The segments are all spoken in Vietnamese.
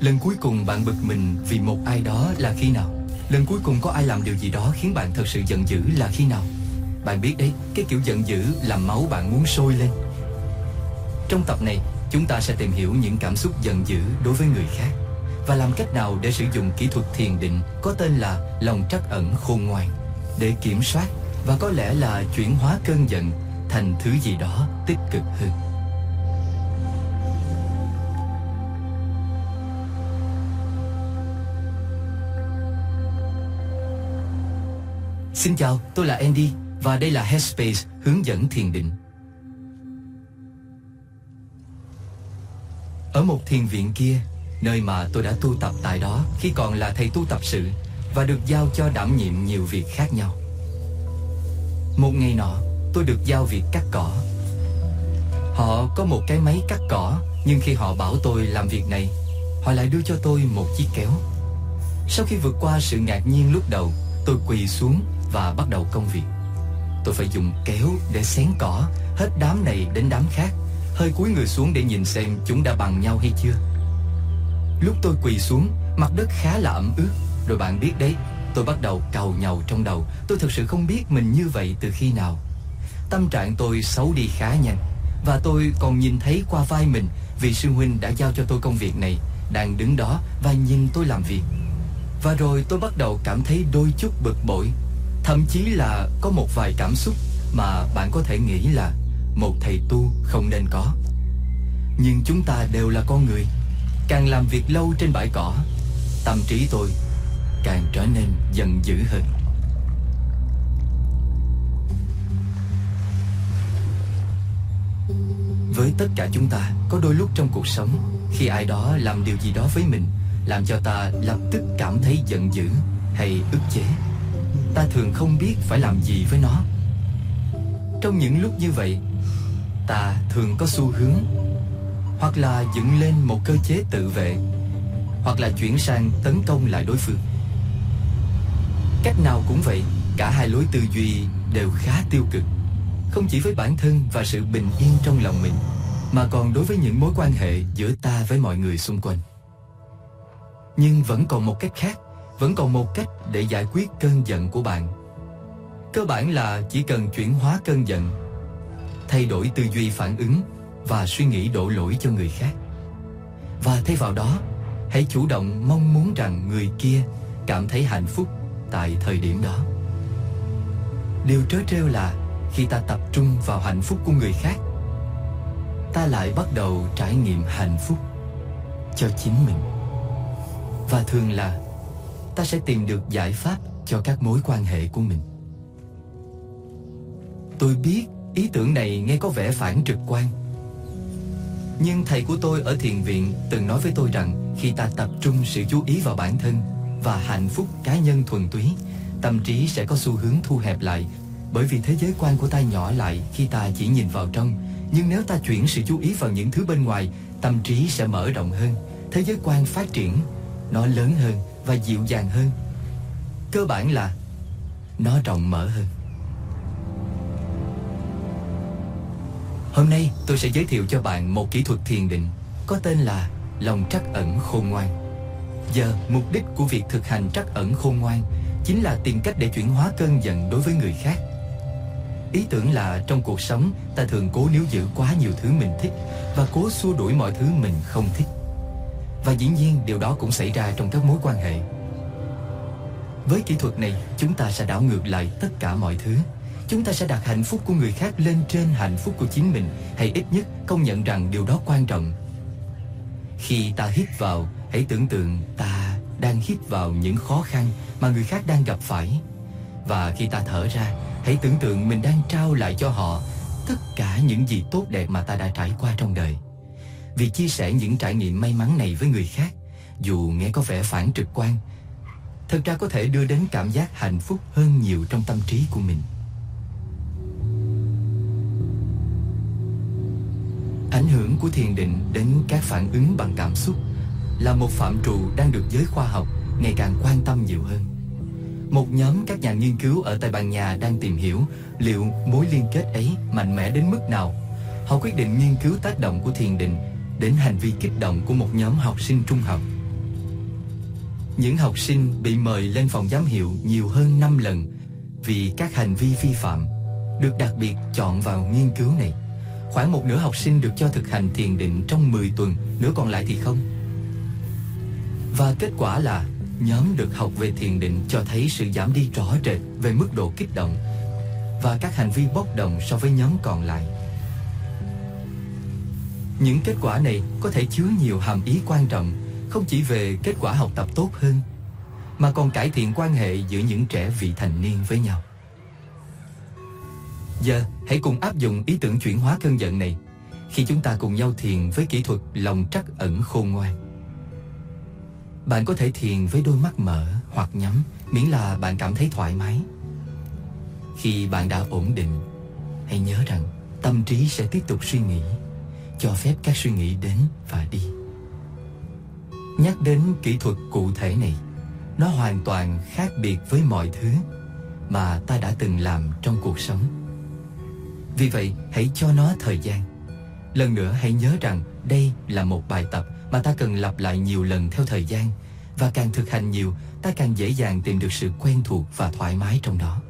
Lần cuối cùng bạn bực mình vì một ai đó là khi nào? Lần cuối cùng có ai làm điều gì đó khiến bạn thật sự giận dữ là khi nào? Bạn biết đấy, cái kiểu giận dữ làm máu bạn muốn sôi lên. Trong tập này, chúng ta sẽ tìm hiểu những cảm xúc giận dữ đối với người khác và làm cách nào để sử dụng kỹ thuật thiền định có tên là lòng trắc ẩn khôn ngoan để kiểm soát và có lẽ là chuyển hóa cơn giận thành thứ gì đó tích cực hơn. Xin chào, tôi là Andy và đây là Headspace hướng dẫn thiền định. Ở một thiền viện kia, nơi mà tôi đã tu tập tại đó khi còn là thầy tu tập sự và được giao cho đảm nhiệm nhiều việc khác nhau. Một ngày nọ, tôi được giao việc cắt cỏ. Họ có một cái máy cắt cỏ, nhưng khi họ bảo tôi làm việc này, họ lại đưa cho tôi một chiếc kéo. Sau khi vượt qua sự ngạc nhiên lúc đầu, tôi quỳ xuống và bắt đầu công việc. Tôi phải dùng kéo để xén cỏ hết đám này đến đám khác, hơi cúi người xuống để nhìn xem chúng đã bằng nhau hay chưa. Lúc tôi quỳ xuống, mặt đất khá là ẩm ướt, rồi bạn biết đấy, tôi bắt đầu cầu nhàu trong đầu. Tôi thực sự không biết mình như vậy từ khi nào. Tâm trạng tôi xấu đi khá nhanh, và tôi còn nhìn thấy qua vai mình vì sư huynh đã giao cho tôi công việc này, đang đứng đó và nhìn tôi làm việc. Và rồi tôi bắt đầu cảm thấy đôi chút bực bội Thậm chí là có một vài cảm xúc mà bạn có thể nghĩ là một thầy tu không nên có. Nhưng chúng ta đều là con người. Càng làm việc lâu trên bãi cỏ, tâm trí tôi càng trở nên giận dữ hơn. Với tất cả chúng ta, có đôi lúc trong cuộc sống, khi ai đó làm điều gì đó với mình, làm cho ta lập tức cảm thấy giận dữ hay ức chế ta thường không biết phải làm gì với nó. Trong những lúc như vậy, ta thường có xu hướng hoặc là dựng lên một cơ chế tự vệ hoặc là chuyển sang tấn công lại đối phương. Cách nào cũng vậy, cả hai lối tư duy đều khá tiêu cực, không chỉ với bản thân và sự bình yên trong lòng mình, mà còn đối với những mối quan hệ giữa ta với mọi người xung quanh. Nhưng vẫn còn một cách khác vẫn còn một cách để giải quyết cơn giận của bạn. Cơ bản là chỉ cần chuyển hóa cơn giận, thay đổi tư duy phản ứng và suy nghĩ đổ lỗi cho người khác. Và thay vào đó, hãy chủ động mong muốn rằng người kia cảm thấy hạnh phúc tại thời điểm đó. Điều trớ trêu là khi ta tập trung vào hạnh phúc của người khác, ta lại bắt đầu trải nghiệm hạnh phúc cho chính mình. Và thường là ta sẽ tìm được giải pháp cho các mối quan hệ của mình. Tôi biết ý tưởng này nghe có vẻ phản trực quan. Nhưng thầy của tôi ở thiền viện từng nói với tôi rằng khi ta tập trung sự chú ý vào bản thân và hạnh phúc cá nhân thuần túy, tâm trí sẽ có xu hướng thu hẹp lại bởi vì thế giới quan của ta nhỏ lại khi ta chỉ nhìn vào trong. Nhưng nếu ta chuyển sự chú ý vào những thứ bên ngoài, tâm trí sẽ mở rộng hơn, thế giới quan phát triển, nó lớn hơn và dịu dàng hơn. Cơ bản là Nó rộng mở hơn. Hôm nay tôi sẽ giới thiệu cho bạn một kỹ thuật thiền định Có tên là lòng trắc ẩn khôn ngoan. Giờ, mục đích của việc thực hành trắc ẩn khôn ngoan Chính là tìm cách để chuyển hóa cơn giận đối với người khác. Ý tưởng là trong cuộc sống, ta thường cố níu giữ quá nhiều thứ mình thích Và cố xua đuổi mọi thứ mình không thích và dĩ nhiên điều đó cũng xảy ra trong các mối quan hệ. Với kỹ thuật này, chúng ta sẽ đảo ngược lại tất cả mọi thứ. Chúng ta sẽ đặt hạnh phúc của người khác lên trên hạnh phúc của chính mình. Hay ít nhất công nhận rằng điều đó quan trọng. Khi ta hít vào, Hãy tưởng tượng ta đang hít vào những khó khăn mà người khác đang gặp phải. Và khi ta thở ra, Hãy tưởng tượng mình đang trao lại cho họ Tất cả những gì tốt đẹp mà ta đã trải qua trong đời vì chia sẻ những trải nghiệm may mắn này với người khác, dù nghe có vẻ phản trực quan, thật ra có thể đưa đến cảm giác hạnh phúc hơn nhiều trong tâm trí của mình. Ảnh hưởng của thiền định đến các phản ứng bằng cảm xúc là một phạm trù đang được giới khoa học ngày càng quan tâm nhiều hơn. Một nhóm các nhà nghiên cứu ở Tây Ban Nha đang tìm hiểu liệu mối liên kết ấy mạnh mẽ đến mức nào. Họ quyết định nghiên cứu tác động của thiền định đến hành vi kích động của một nhóm học sinh trung học. Những học sinh bị mời lên phòng giám hiệu nhiều hơn 5 lần vì các hành vi vi phạm được đặc biệt chọn vào nghiên cứu này. Khoảng một nửa học sinh được cho thực hành thiền định trong 10 tuần, nửa còn lại thì không. Và kết quả là nhóm được học về thiền định cho thấy sự giảm đi rõ rệt về mức độ kích động và các hành vi bốc đồng so với nhóm còn lại. Những kết quả này có thể chứa nhiều hàm ý quan trọng, không chỉ về kết quả học tập tốt hơn, mà còn cải thiện quan hệ giữa những trẻ vị thành niên với nhau. Giờ, hãy cùng áp dụng ý tưởng chuyển hóa cơn giận này khi chúng ta cùng nhau thiền với kỹ thuật lòng trắc ẩn khôn ngoan. Bạn có thể thiền với đôi mắt mở hoặc nhắm miễn là bạn cảm thấy thoải mái. Khi bạn đã ổn định, hãy nhớ rằng tâm trí sẽ tiếp tục suy nghĩ, cho phép các suy nghĩ đến và đi. Nhắc đến kỹ thuật cụ thể này, nó hoàn toàn khác biệt với mọi thứ mà ta đã từng làm trong cuộc sống. Vì vậy, hãy cho nó thời gian. Lần nữa hãy nhớ rằng đây là một bài tập mà ta cần lặp lại nhiều lần theo thời gian và càng thực hành nhiều, ta càng dễ dàng tìm được sự quen thuộc và thoải mái trong đó.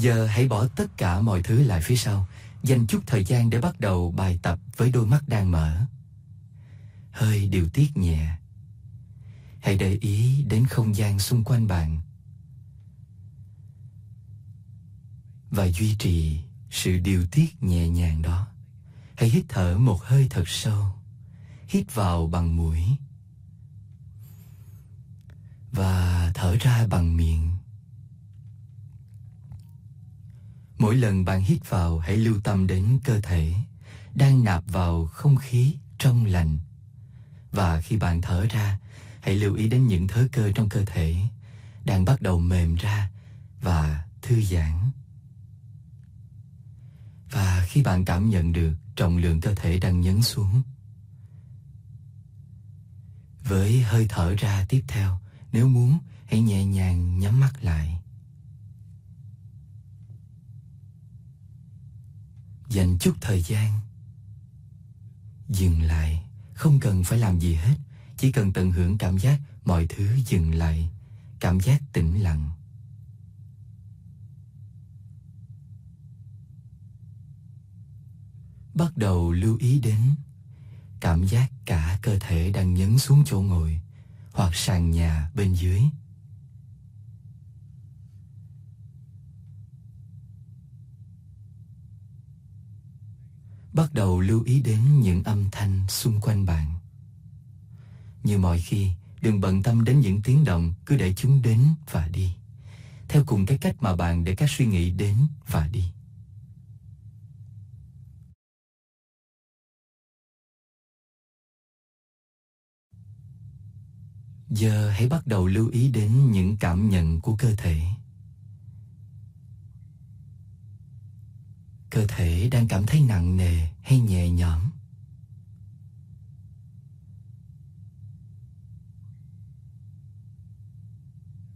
Giờ hãy bỏ tất cả mọi thứ lại phía sau, dành chút thời gian để bắt đầu bài tập với đôi mắt đang mở. Hơi điều tiết nhẹ. Hãy để ý đến không gian xung quanh bạn. Và duy trì sự điều tiết nhẹ nhàng đó. Hãy hít thở một hơi thật sâu. Hít vào bằng mũi. Và thở ra bằng miệng. Mỗi lần bạn hít vào hãy lưu tâm đến cơ thể đang nạp vào không khí trong lành. Và khi bạn thở ra, hãy lưu ý đến những thớ cơ trong cơ thể đang bắt đầu mềm ra và thư giãn. Và khi bạn cảm nhận được trọng lượng cơ thể đang nhấn xuống, với hơi thở ra tiếp theo, nếu muốn, hãy nhẹ nhàng nhắm mắt lại. Dành chút thời gian. Dừng lại. Không cần phải làm gì hết. Chỉ cần tận hưởng cảm giác mọi thứ dừng lại. Cảm giác tĩnh lặng. Bắt đầu lưu ý đến Cảm giác cả cơ thể đang nhấn xuống chỗ ngồi Hoặc sàn nhà bên dưới. Bắt đầu lưu ý đến những âm thanh xung quanh bạn. Như mọi khi, đừng bận tâm đến những tiếng động, cứ để chúng đến và đi. Theo cùng cái cách mà bạn để các suy nghĩ đến và đi. Giờ hãy bắt đầu lưu ý đến những cảm nhận của cơ thể. Cơ thể đang cảm thấy nặng nề hay nhẹ nhõm?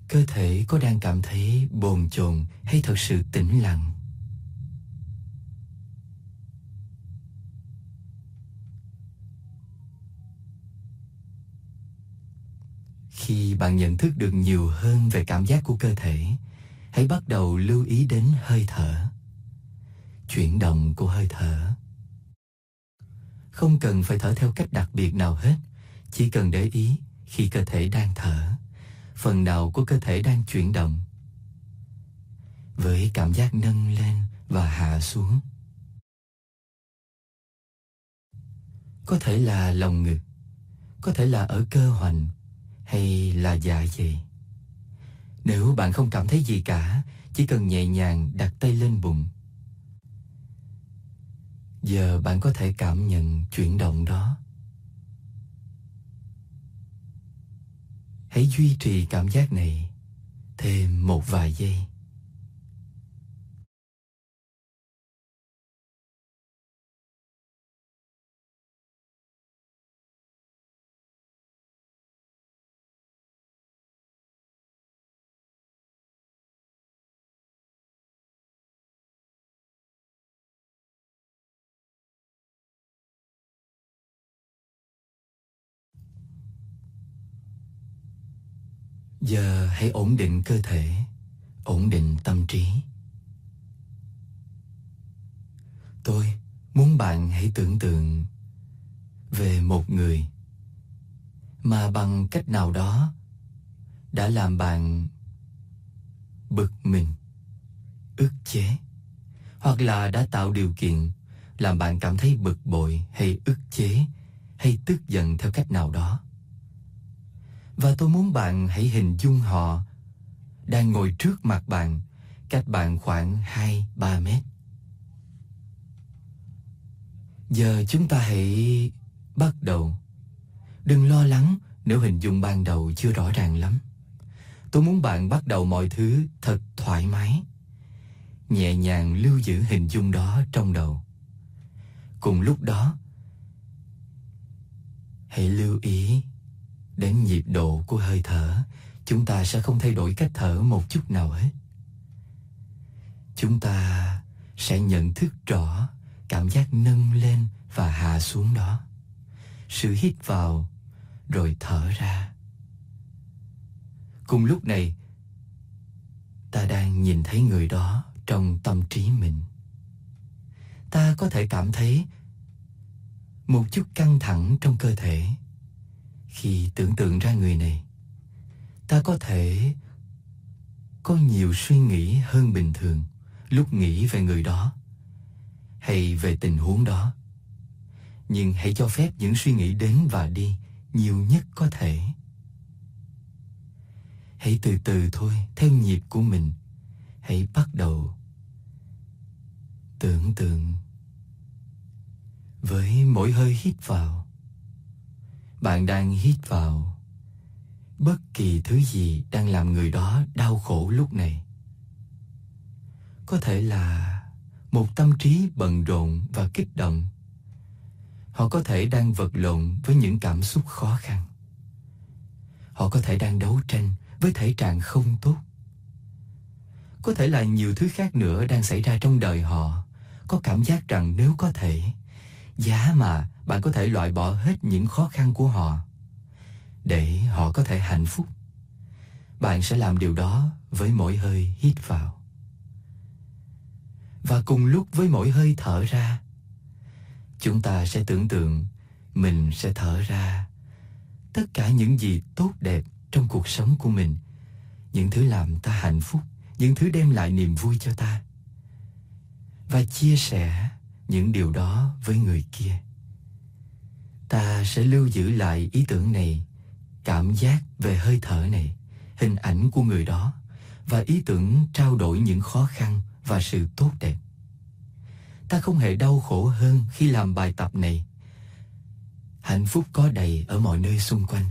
Cơ thể có đang cảm thấy bồn chồn hay thật sự tĩnh lặng? Khi bạn nhận thức được nhiều hơn về cảm giác của cơ thể, hãy bắt đầu lưu ý đến hơi thở chuyển động của hơi thở. Không cần phải thở theo cách đặc biệt nào hết, chỉ cần để ý khi cơ thể đang thở, phần nào của cơ thể đang chuyển động. Với cảm giác nâng lên và hạ xuống. Có thể là lồng ngực, có thể là ở cơ hoành hay là dạ dày. Nếu bạn không cảm thấy gì cả, chỉ cần nhẹ nhàng đặt tay lên bụng Giờ bạn có thể cảm nhận chuyển động đó. Hãy duy trì cảm giác này thêm một vài giây. Giờ hãy ổn định cơ thể, ổn định tâm trí. Tôi muốn bạn hãy tưởng tượng về một người mà bằng cách nào đó đã làm bạn bực mình, ức chế hoặc là đã tạo điều kiện làm bạn cảm thấy bực bội hay ức chế hay tức giận theo cách nào đó. Và tôi muốn bạn hãy hình dung họ đang ngồi trước mặt bạn, cách bạn khoảng 2-3 mét. Giờ chúng ta hãy bắt đầu. Đừng lo lắng nếu hình dung ban đầu chưa rõ ràng lắm. Tôi muốn bạn bắt đầu mọi thứ thật thoải mái. Nhẹ nhàng lưu giữ hình dung đó trong đầu. Cùng lúc đó, hãy lưu ý đến nhịp độ của hơi thở. Chúng ta sẽ không thay đổi cách thở một chút nào hết. Chúng ta sẽ nhận thức rõ cảm giác nâng lên và hạ xuống đó. Sự hít vào rồi thở ra. Cùng lúc này, ta đang nhìn thấy người đó trong tâm trí mình. Ta có thể cảm thấy một chút căng thẳng trong cơ thể khi tưởng tượng ra người này. Ta có thể có nhiều suy nghĩ hơn bình thường lúc nghĩ về người đó hay về tình huống đó. Nhưng hãy cho phép những suy nghĩ đến và đi nhiều nhất có thể. Hãy từ từ thôi, theo nhịp của mình. Hãy bắt đầu tưởng tượng với mỗi hơi hít vào bạn đang hít vào. Bất kỳ thứ gì đang làm người đó đau khổ lúc này. Có thể là một tâm trí bận rộn và kích động. Họ có thể đang vật lộn với những cảm xúc khó khăn. Họ có thể đang đấu tranh với thể trạng không tốt. Có thể là nhiều thứ khác nữa đang xảy ra trong đời họ. Có cảm giác rằng nếu có thể, giá mà bạn có thể loại bỏ hết những khó khăn của họ để họ có thể hạnh phúc. Bạn sẽ làm điều đó với mỗi hơi hít vào. Và cùng lúc với mỗi hơi thở ra, chúng ta sẽ tưởng tượng mình sẽ thở ra tất cả những gì tốt đẹp trong cuộc sống của mình, những thứ làm ta hạnh phúc, những thứ đem lại niềm vui cho ta, và chia sẻ những điều đó với người kia ta sẽ lưu giữ lại ý tưởng này cảm giác về hơi thở này hình ảnh của người đó và ý tưởng trao đổi những khó khăn và sự tốt đẹp. Ta không hề đau khổ hơn khi làm bài tập này. Hạnh phúc có đầy ở mọi nơi xung quanh.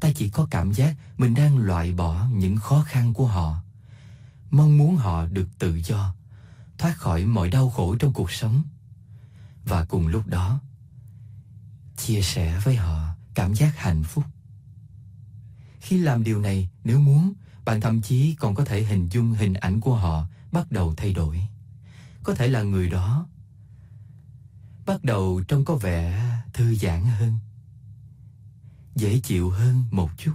Ta chỉ có cảm giác mình đang loại bỏ những khó khăn của họ. Mong muốn họ được tự do, thoát khỏi mọi đau khổ trong cuộc sống. Và cùng lúc đó, chia sẻ với họ cảm giác hạnh phúc. Khi làm điều này, nếu muốn, bạn thậm chí còn có thể hình dung hình ảnh của họ bắt đầu thay đổi. Có thể là người đó bắt đầu trông có vẻ thư giãn hơn, dễ chịu hơn một chút.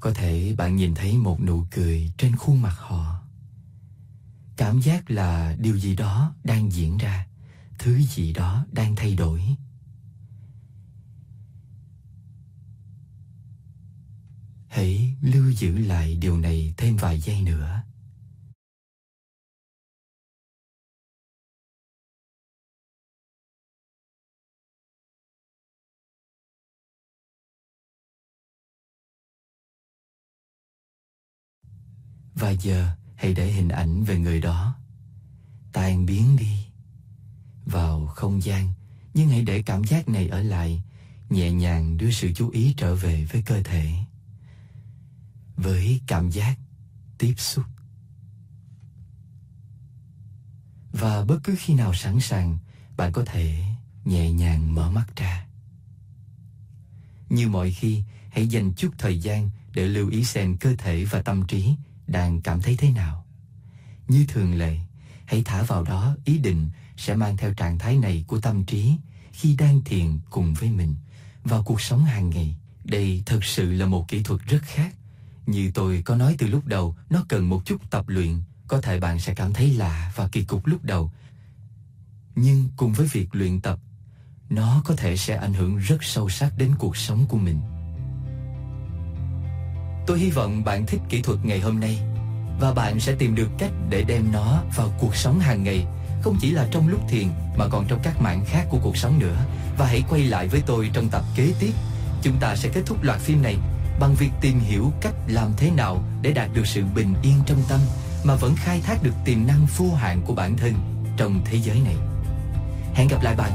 Có thể bạn nhìn thấy một nụ cười trên khuôn mặt họ. Cảm giác là điều gì đó đang diễn ra, thứ gì đó đang thay đổi. Hãy lưu giữ lại điều này thêm vài giây nữa. Và giờ, hãy để hình ảnh về người đó tan biến đi vào không gian. Nhưng hãy để cảm giác này ở lại, nhẹ nhàng đưa sự chú ý trở về với cơ thể. Với cảm giác tiếp xúc. Và bất cứ khi nào sẵn sàng, bạn có thể nhẹ nhàng mở mắt ra. Như mọi khi, hãy dành chút thời gian để lưu ý xem cơ thể và tâm trí đang cảm thấy thế nào. Như thường lệ, hãy thả vào đó ý định sẽ mang theo trạng thái này của tâm trí khi đang thiền cùng với mình vào cuộc sống hàng ngày Đây thật sự là một kỹ thuật rất khác. Như tôi có nói từ lúc đầu, nó cần một chút tập luyện. Có thể bạn sẽ cảm thấy lạ và kỳ cục lúc đầu. Nhưng cùng với việc luyện tập, nó có thể sẽ ảnh hưởng rất sâu sắc đến cuộc sống của mình. Tôi hy vọng bạn thích kỹ thuật ngày hôm nay và bạn sẽ tìm được cách để đem nó vào cuộc sống hàng ngày, không chỉ là trong lúc thiền, mà còn trong các mảng khác của cuộc sống nữa. Và hãy quay lại với tôi trong tập kế tiếp. Chúng ta sẽ kết thúc loạt phim này bằng việc tìm hiểu cách làm thế nào để đạt được sự bình yên trong tâm, mà vẫn khai thác được tiềm năng vô hạn của bản thân trong thế giới này. Hẹn gặp lại bạn